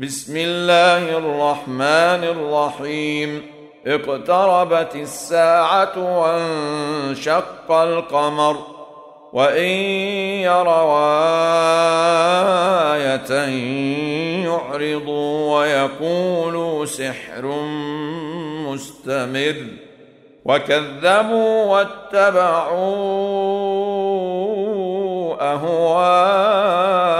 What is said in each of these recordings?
بسم الله الرحمن الرحيم اقتربت الساعة وانشق القمر وان يروا إيه يعرضوا ويقولوا سحر مستمر وكذبوا واتبعوا اهواءهم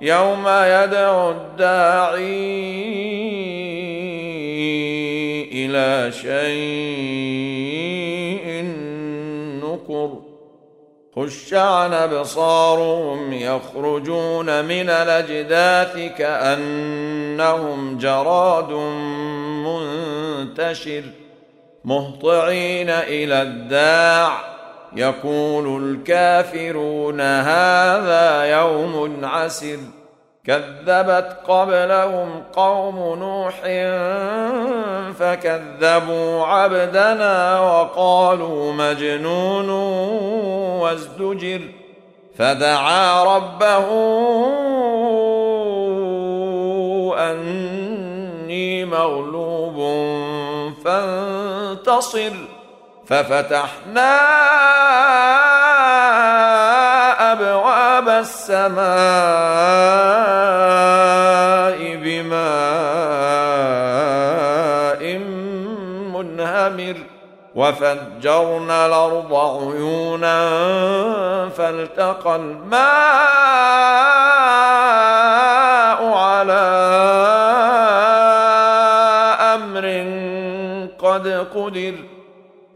يوم يدعو الداعي إلى شيء نكر. خش عن أبصارهم يخرجون من الأجداث كأنهم جراد منتشر. مهطعين إلى الداع. يقول الكافرون هذا يوم عسر. كذبت قبلهم قوم نوح فكذبوا عبدنا وقالوا مجنون وازدجر فدعا ربه أني مغلوب فانتصر ففتحنا السماء بماء منهمر وفجرنا الأرض عيونا فالتقى الماء على أمر قد قدر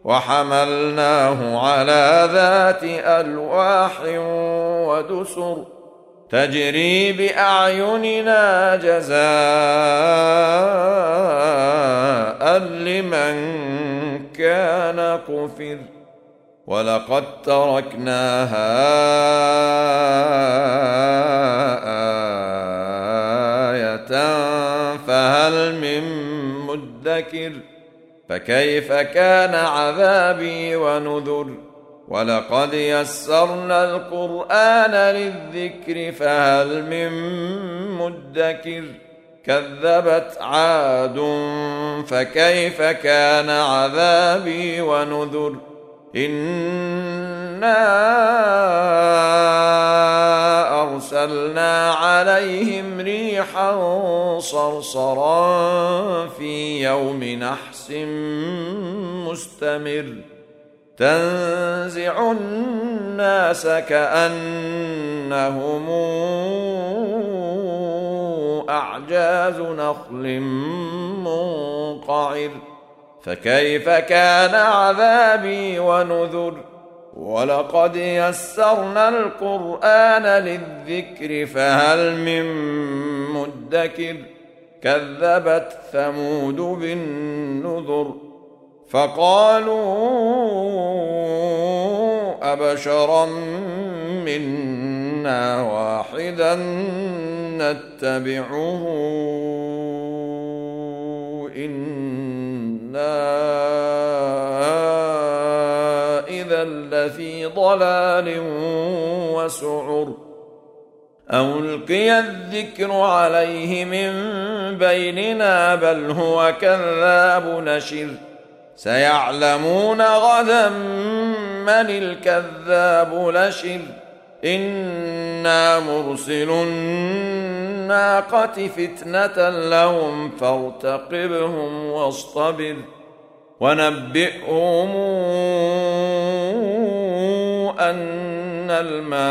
وحملناه على ذات ألواح ودسر تجري بأعيننا جزاء لمن كان كفر ولقد تركناها آية فهل من مدكر فكيف كان عذابي ونذر؟ ولقد يسرنا القرآن للذكر فهل من مدكر؟ كذبت عاد فكيف كان عذابي ونذر؟ إنا أرسلنا عليهم ريحا صرصرا في يوم نحس مستمر. تنزع الناس كأنهم أعجاز نخل منقعر. فكيف كان عذابي ونذر؟ ولقد يسرنا القرآن للذكر فهل من مدكر؟ كذبت ثمود بالنذر فقالوا أبشرا منا واحدا نتبعه إنا ضلال وسعر. أو ألقي الذكر عليه من بيننا بل هو كذاب نشر. سيعلمون غدا من الكذاب نشر إنا مرسل الناقة فتنة لهم فارتقبهم واصطبر. ونبئهم أن الماء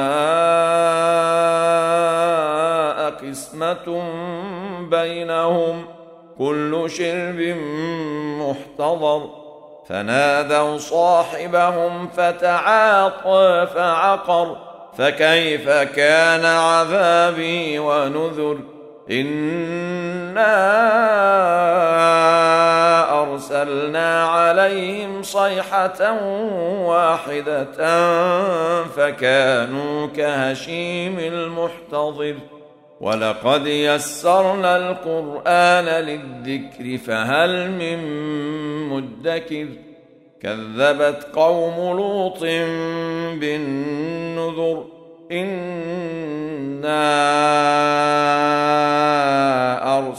قسمة بينهم كل شرب محتضر. فنادوا صاحبهم فتعاطى فعقر فكيف كان عذابي ونذر؟ إنا صيحة واحدة فكانوا كهشيم المحتضر. ولقد يسرنا القرآن للذكر فهل من مدكر؟ كذبت قوم لوط بالنذر إنا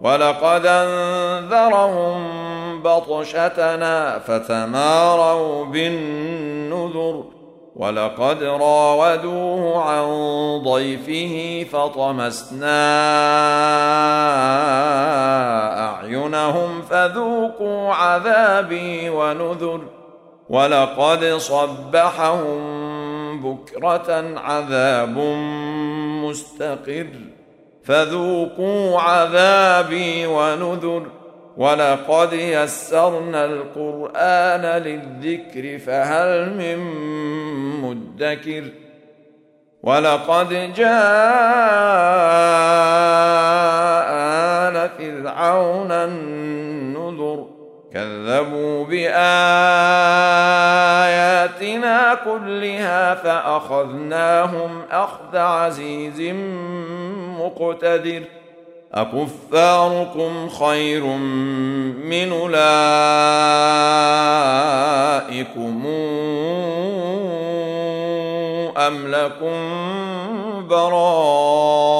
ولقد أنذرهم بطشتنا فتماروا بالنذر ولقد راودوه عن ضيفه فطمسنا أعينهم فذوقوا عذابي ونذر ولقد صبحهم بكرة عذاب مستقر فذوقوا عذابي ونذر ولقد يسرنا القرآن للذكر فهل من مدكر ولقد جاء آل فرعون كذبوا بآياتنا كلها فأخذناهم أخذ عزيز مقتدر. أكفاركم خير من أولئكم أم لكم براءه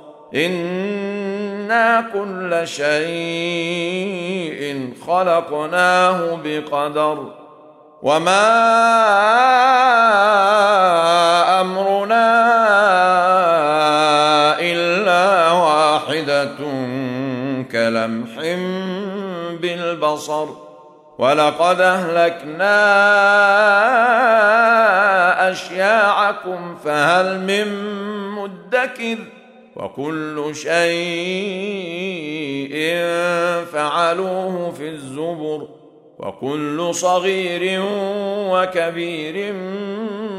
أنا كل شيء خلقناه بقدر وما امرنا الا واحدة كلمح بالبصر ولقد اهلكنا اشياعكم فهل من مدكر وكل شيء فعلوه في الزبر وكل صغير وكبير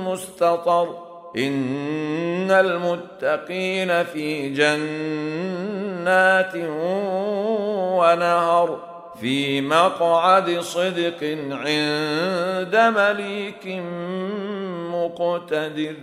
مستطر إن المتقين في جنات ونهر في مقعد صدق عند مليك مقتدر